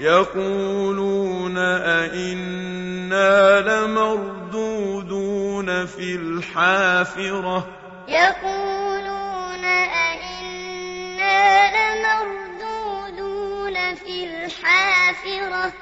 يَقُولُونَ أئنا لَمَرْدُودُونَ فِي الْحَافِرَةِ. يَقُولُونَ أئنا لَمَرْدُودُونَ فِي الْحَافِرَةِ.